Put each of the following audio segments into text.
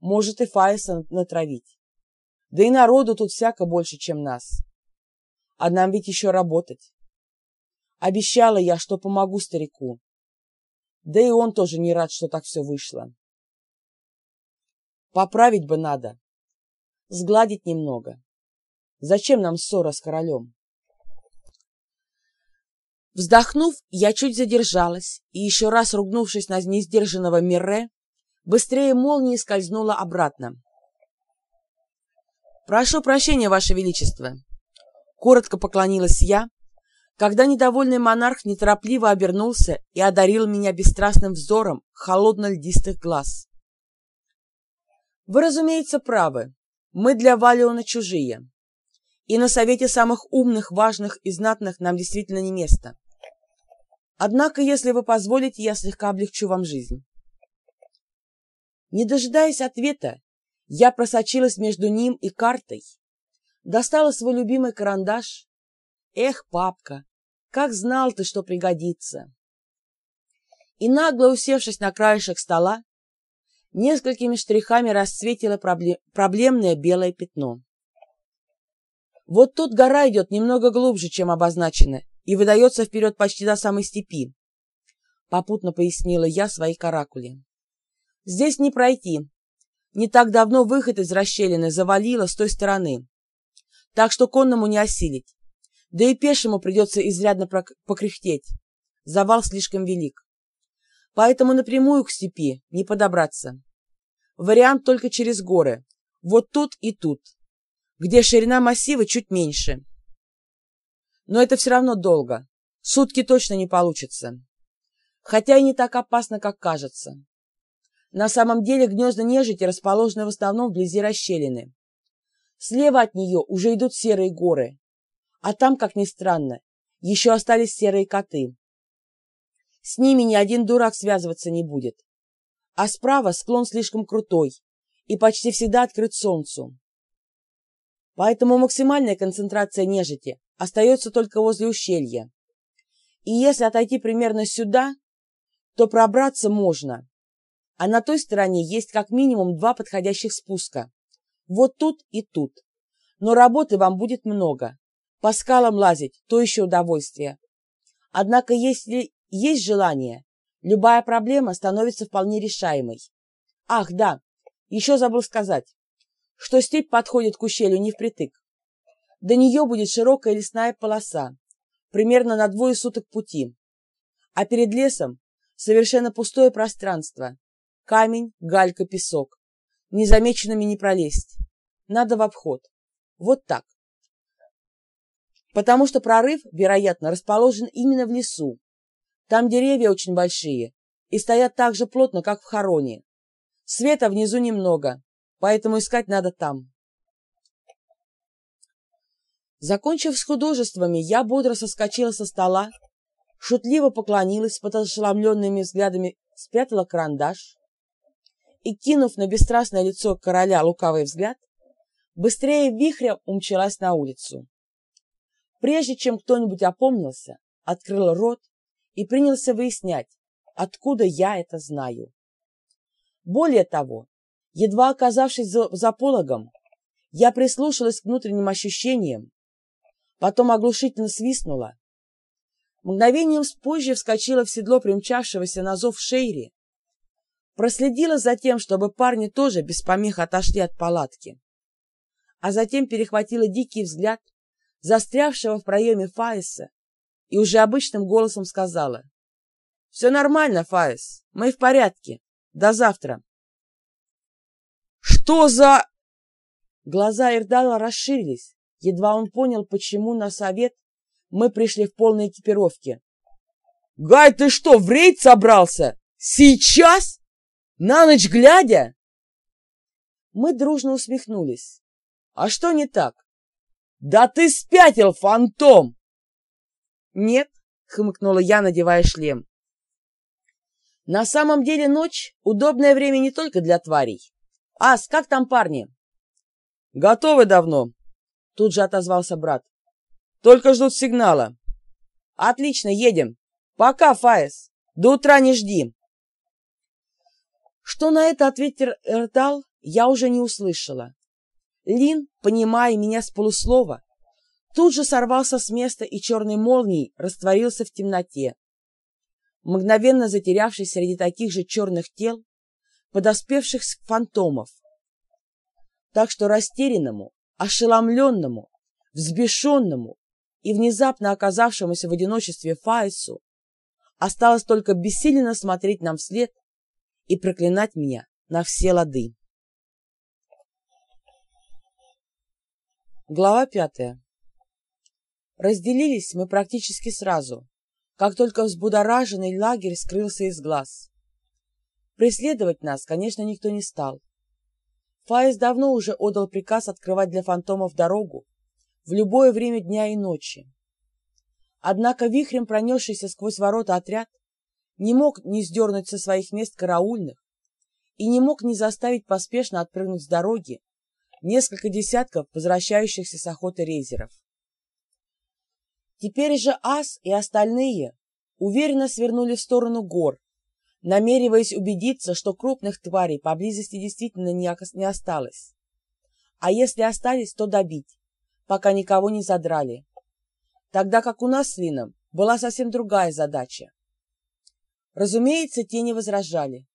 может и Фаиса натравить. Да и народу тут всяко больше, чем нас. А нам ведь еще работать. Обещала я, что помогу старику. Да и он тоже не рад, что так все вышло. Поправить бы надо. Сгладить немного. Зачем нам ссора с королем? Вздохнув, я чуть задержалась и, еще раз ругнувшись на несдержанного Мирре, быстрее молнии скользнула обратно. «Прошу прощения, Ваше Величество!» Коротко поклонилась я, когда недовольный монарх неторопливо обернулся и одарил меня бесстрастным взором холодно-льдистых глаз. «Вы, разумеется, правы. Мы для Валиона чужие. И на совете самых умных, важных и знатных нам действительно не место. Однако, если вы позволите, я слегка облегчу вам жизнь». Не дожидаясь ответа, я просочилась между ним и картой, достала свой любимый карандаш. Эх, папка, как знал ты, что пригодится. И нагло усевшись на краешек стола, несколькими штрихами расцветило проблемное белое пятно. Вот тут гора идет немного глубже, чем обозначено, и выдается вперед почти до самой степи. Попутно пояснила я своей каракуле. Здесь не пройти. Не так давно выход из расщелины завалило с той стороны, так что конному не осилить. Да и пешему придется изрядно покряхтеть. Завал слишком велик. Поэтому напрямую к степи не подобраться. Вариант только через горы. Вот тут и тут, где ширина массива чуть меньше. Но это все равно долго. Сутки точно не получится. Хотя и не так опасно, как кажется. На самом деле гнезда нежити расположены в основном вблизи расщелины. Слева от нее уже идут серые горы, а там, как ни странно, еще остались серые коты. С ними ни один дурак связываться не будет. А справа склон слишком крутой и почти всегда открыт солнцу. Поэтому максимальная концентрация нежити остается только возле ущелья. И если отойти примерно сюда, то пробраться можно. А на той стороне есть как минимум два подходящих спуска. Вот тут и тут. Но работы вам будет много. По скалам лазить – то еще удовольствие. Однако, если есть желание, любая проблема становится вполне решаемой. Ах, да, еще забыл сказать, что степь подходит к ущелью не впритык. До нее будет широкая лесная полоса, примерно на двое суток пути. А перед лесом совершенно пустое пространство. Камень, галька, песок. Незамеченными не пролезть. Надо в обход. Вот так потому что прорыв, вероятно, расположен именно в лесу. Там деревья очень большие и стоят так же плотно, как в хороне. Света внизу немного, поэтому искать надо там. Закончив с художествами, я бодро соскочила со стола, шутливо поклонилась под ошеломленными взглядами, спрятала карандаш и, кинув на бесстрастное лицо короля лукавый взгляд, быстрее вихря умчалась на улицу. Прежде чем кто-нибудь опомнился, открыл рот и принялся выяснять, откуда я это знаю. Более того, едва оказавшись за, за пологом, я прислушалась к внутренним ощущениям, потом оглушительно свистнула. Мгновением позже вскочила в седло примчавшегося на зов Шейри, проследила за тем, чтобы парни тоже без помех отошли от палатки, а затем перехватила дикий взгляд застрявшего в проеме Фаиса, и уже обычным голосом сказала. «Все нормально, Фаис, мы в порядке. До завтра». «Что за...» Глаза Ирдала расширились, едва он понял, почему на совет мы пришли в полной экипировке. «Гай, ты что, в рейд собрался? Сейчас? На ночь глядя?» Мы дружно усмехнулись. «А что не так? «Да ты спятил, фантом!» «Нет», — хмыкнула я, надевая шлем. «На самом деле ночь — удобное время не только для тварей. Ас, как там парни?» «Готовы давно», — тут же отозвался брат. «Только ждут сигнала». «Отлично, едем. Пока, Фаес. До утра не жди». Что на это ответил Эртал, я уже не услышала. Лин, понимая меня с полуслова, тут же сорвался с места и черной молнией растворился в темноте, мгновенно затерявшись среди таких же черных тел, подоспевших фантомов. Так что растерянному, ошеломленному, взбешенному и внезапно оказавшемуся в одиночестве Фаису осталось только бессиленно смотреть нам вслед и проклинать меня на все лады. Глава пятая. Разделились мы практически сразу, как только взбудораженный лагерь скрылся из глаз. Преследовать нас, конечно, никто не стал. Фаис давно уже отдал приказ открывать для фантомов дорогу в любое время дня и ночи. Однако вихрем пронесшийся сквозь ворота отряд не мог не сдернуть со своих мест караульных и не мог не заставить поспешно отпрыгнуть с дороги несколько десятков возвращающихся с охоты рейзеров. Теперь же Ас и остальные уверенно свернули в сторону гор, намереваясь убедиться, что крупных тварей поблизости действительно не осталось. А если остались, то добить, пока никого не задрали. Тогда как у нас с Лином была совсем другая задача. Разумеется, те не возражали.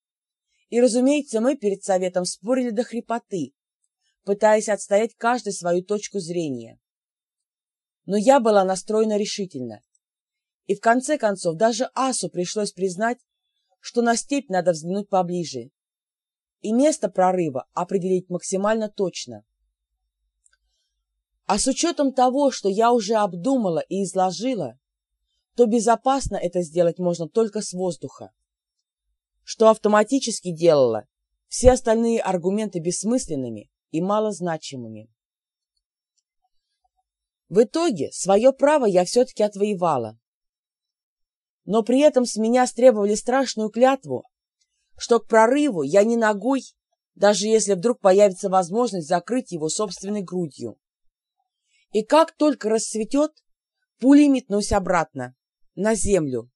И, разумеется, мы перед советом спорили до хрипоты, пытаясь отстоять каждый свою точку зрения. Но я была настроена решительно. И в конце концов даже Асу пришлось признать, что на степь надо взглянуть поближе и место прорыва определить максимально точно. А с учетом того, что я уже обдумала и изложила, то безопасно это сделать можно только с воздуха, что автоматически делало все остальные аргументы бессмысленными и малозначимыми. В итоге свое право я все-таки отвоевала. Но при этом с меня стребовали страшную клятву, что к прорыву я не ногой, даже если вдруг появится возможность закрыть его собственной грудью. И как только расцветет, пулей метнусь обратно, на землю,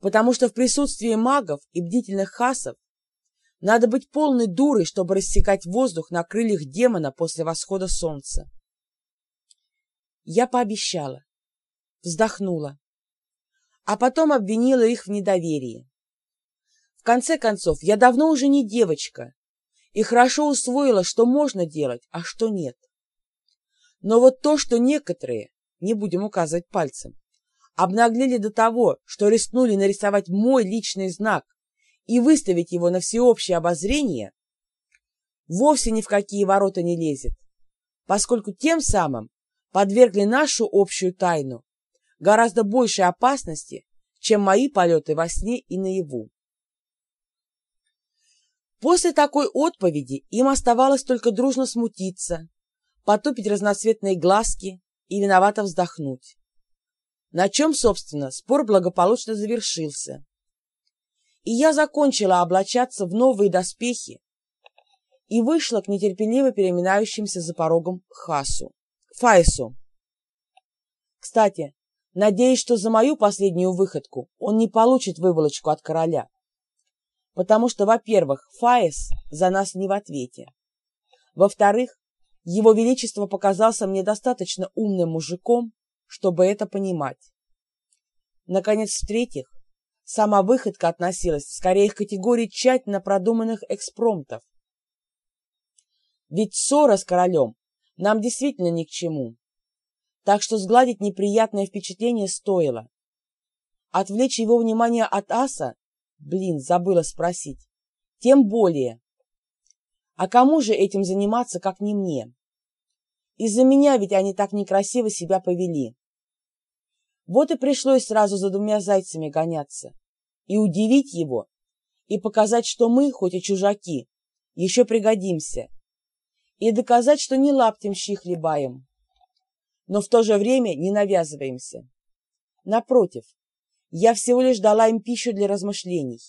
потому что в присутствии магов и бдительных хасов надо быть полной дурой, чтобы рассекать воздух на крыльях демона после восхода солнца. Я пообещала, вздохнула, а потом обвинила их в недоверии. В конце концов, я давно уже не девочка и хорошо усвоила, что можно делать, а что нет. Но вот то, что некоторые, не будем указывать пальцем, обнаглели до того, что рискнули нарисовать мой личный знак и выставить его на всеобщее обозрение, вовсе ни в какие ворота не лезет, поскольку тем самым подвергли нашу общую тайну гораздо большей опасности, чем мои полеты во сне и наяву. После такой отповеди им оставалось только дружно смутиться, потупить разноцветные глазки и виновато вздохнуть. На чем, собственно, спор благополучно завершился и я закончила облачаться в новые доспехи и вышла к нетерпеливо переминающимся за порогом Хасу, Файсу. Кстати, надеюсь, что за мою последнюю выходку он не получит выволочку от короля, потому что, во-первых, Фаис за нас не в ответе, во-вторых, его Величество показался мне достаточно умным мужиком, чтобы это понимать. Наконец, в-третьих, Сама выходка относилась скорее к категории тщательно продуманных экспромтов. Ведь ссора с королем нам действительно ни к чему. Так что сгладить неприятное впечатление стоило. Отвлечь его внимание от аса, блин, забыла спросить, тем более. А кому же этим заниматься, как не мне? Из-за меня ведь они так некрасиво себя повели. Вот и пришлось сразу за двумя зайцами гоняться. И удивить его, и показать, что мы, хоть и чужаки, еще пригодимся. И доказать, что не лаптем щи хлебаем, но в то же время не навязываемся. Напротив, я всего лишь дала им пищу для размышлений.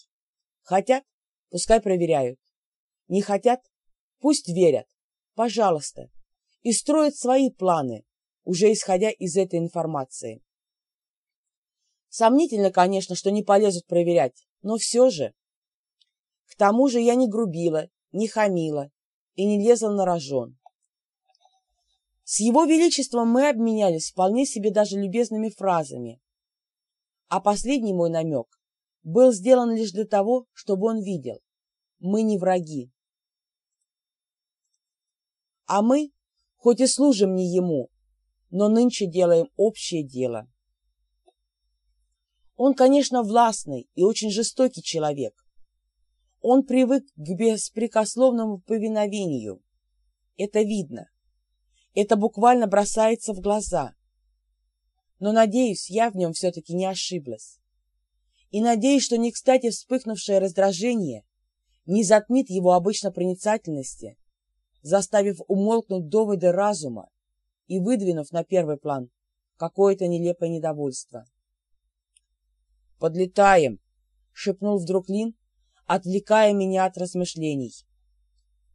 Хотят? Пускай проверяют. Не хотят? Пусть верят. Пожалуйста. И строят свои планы, уже исходя из этой информации. Сомнительно, конечно, что не полезут проверять, но все же. К тому же я не грубила, не хамила и не лезла на рожон. С его величеством мы обменялись вполне себе даже любезными фразами, а последний мой намек был сделан лишь для того, чтобы он видел. Мы не враги. А мы, хоть и служим не ему, но нынче делаем общее дело. Он, конечно, властный и очень жестокий человек. Он привык к беспрекословному повиновению. Это видно. Это буквально бросается в глаза. Но, надеюсь, я в нем все-таки не ошиблась. И надеюсь, что не кстати вспыхнувшее раздражение не затмит его обычно проницательности, заставив умолкнуть доводы разума и выдвинув на первый план какое-то нелепое недовольство. «Подлетаем!» — шепнул вдруг Лин, отвлекая меня от размышлений.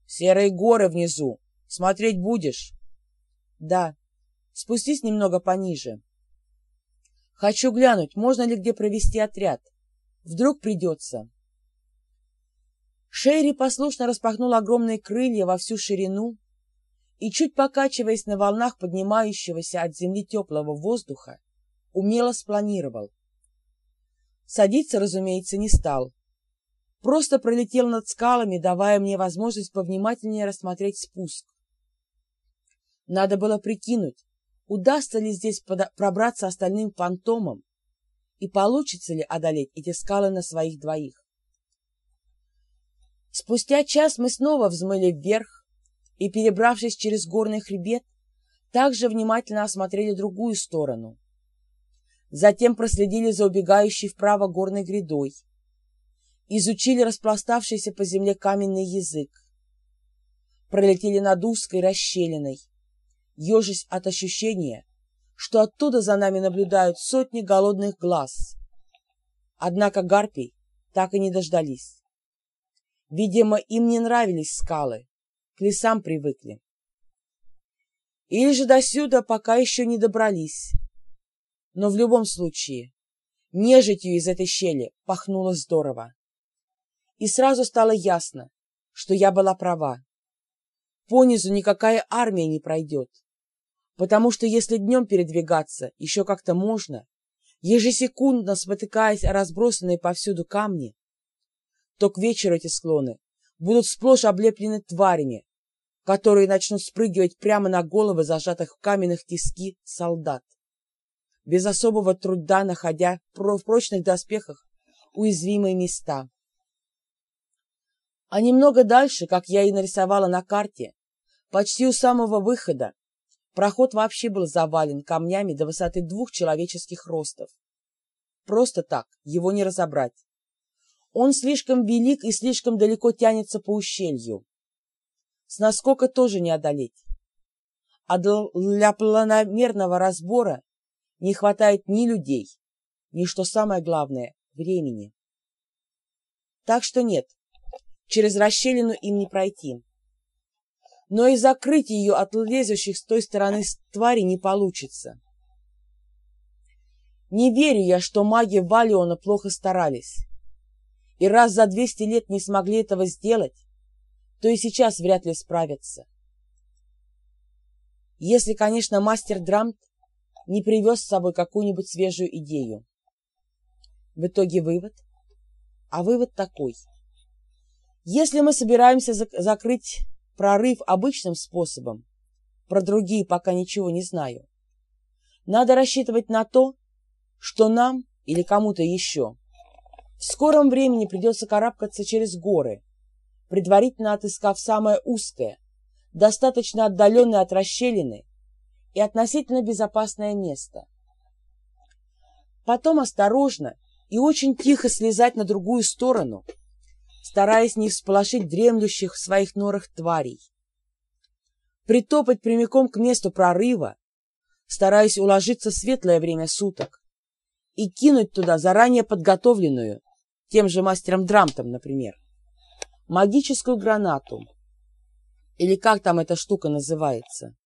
«Серые горы внизу! Смотреть будешь?» «Да. Спустись немного пониже. Хочу глянуть, можно ли где провести отряд. Вдруг придется». Шерри послушно распахнул огромные крылья во всю ширину и, чуть покачиваясь на волнах поднимающегося от земли теплого воздуха, умело спланировал. Садиться, разумеется, не стал. Просто пролетел над скалами, давая мне возможность повнимательнее рассмотреть спуск. Надо было прикинуть, удастся ли здесь пробраться остальным фантомам и получится ли одолеть эти скалы на своих двоих. Спустя час мы снова взмыли вверх и, перебравшись через горный хребет, также внимательно осмотрели другую сторону. Затем проследили за убегающей вправо горной грядой, изучили распластавшийся по земле каменный язык, пролетели над узкой расщелиной, ежась от ощущения, что оттуда за нами наблюдают сотни голодных глаз. Однако гарпий так и не дождались. Видимо, им не нравились скалы, к лесам привыкли. Или же досюда пока еще не добрались. Но в любом случае, нежитью из этой щели пахнуло здорово. И сразу стало ясно, что я была права. Понизу никакая армия не пройдет, потому что если днем передвигаться еще как-то можно, ежесекундно спотыкаясь о разбросанные повсюду камни, то к вечеру эти склоны будут сплошь облеплены тварями, которые начнут спрыгивать прямо на головы зажатых в каменных тиски солдат, без особого труда находя в прочных доспехах уязвимые места. А немного дальше, как я и нарисовала на карте, почти у самого выхода, проход вообще был завален камнями до высоты двух человеческих ростов. Просто так его не разобрать. Он слишком велик и слишком далеко тянется по ущелью. С наскока тоже не одолеть. А для планомерного разбора не хватает ни людей, ни, что самое главное, времени. Так что нет, через расщелину им не пройти. Но и закрыть ее от лезущих с той стороны твари не получится. Не верю я, что маги Валиона плохо старались и раз за 200 лет не смогли этого сделать, то и сейчас вряд ли справятся. Если, конечно, мастер Драмт не привез с собой какую-нибудь свежую идею. В итоге вывод? А вывод такой. Если мы собираемся зак закрыть прорыв обычным способом, про другие пока ничего не знаю, надо рассчитывать на то, что нам или кому-то еще в скором времени придется карабкаться через горы, предварительно отыскав самое узкое, достаточно отдаленное от расщелины и относительно безопасное место. Потом осторожно и очень тихо слезать на другую сторону, стараясь не всполошить дремлющих в своих норах тварей. Притопать прямиком к месту прорыва, стараясь уложиться в светлое время суток, и кинуть туда заранее подготовленную, тем же мастером Драмтом, например, магическую гранату, или как там эта штука называется.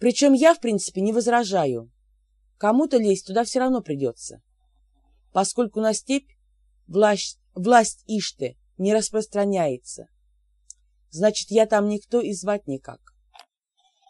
Причем я, в принципе, не возражаю. Кому-то лезть туда все равно придется, поскольку на степь власть, власть Ишты не распространяется. Значит, я там никто и звать никак.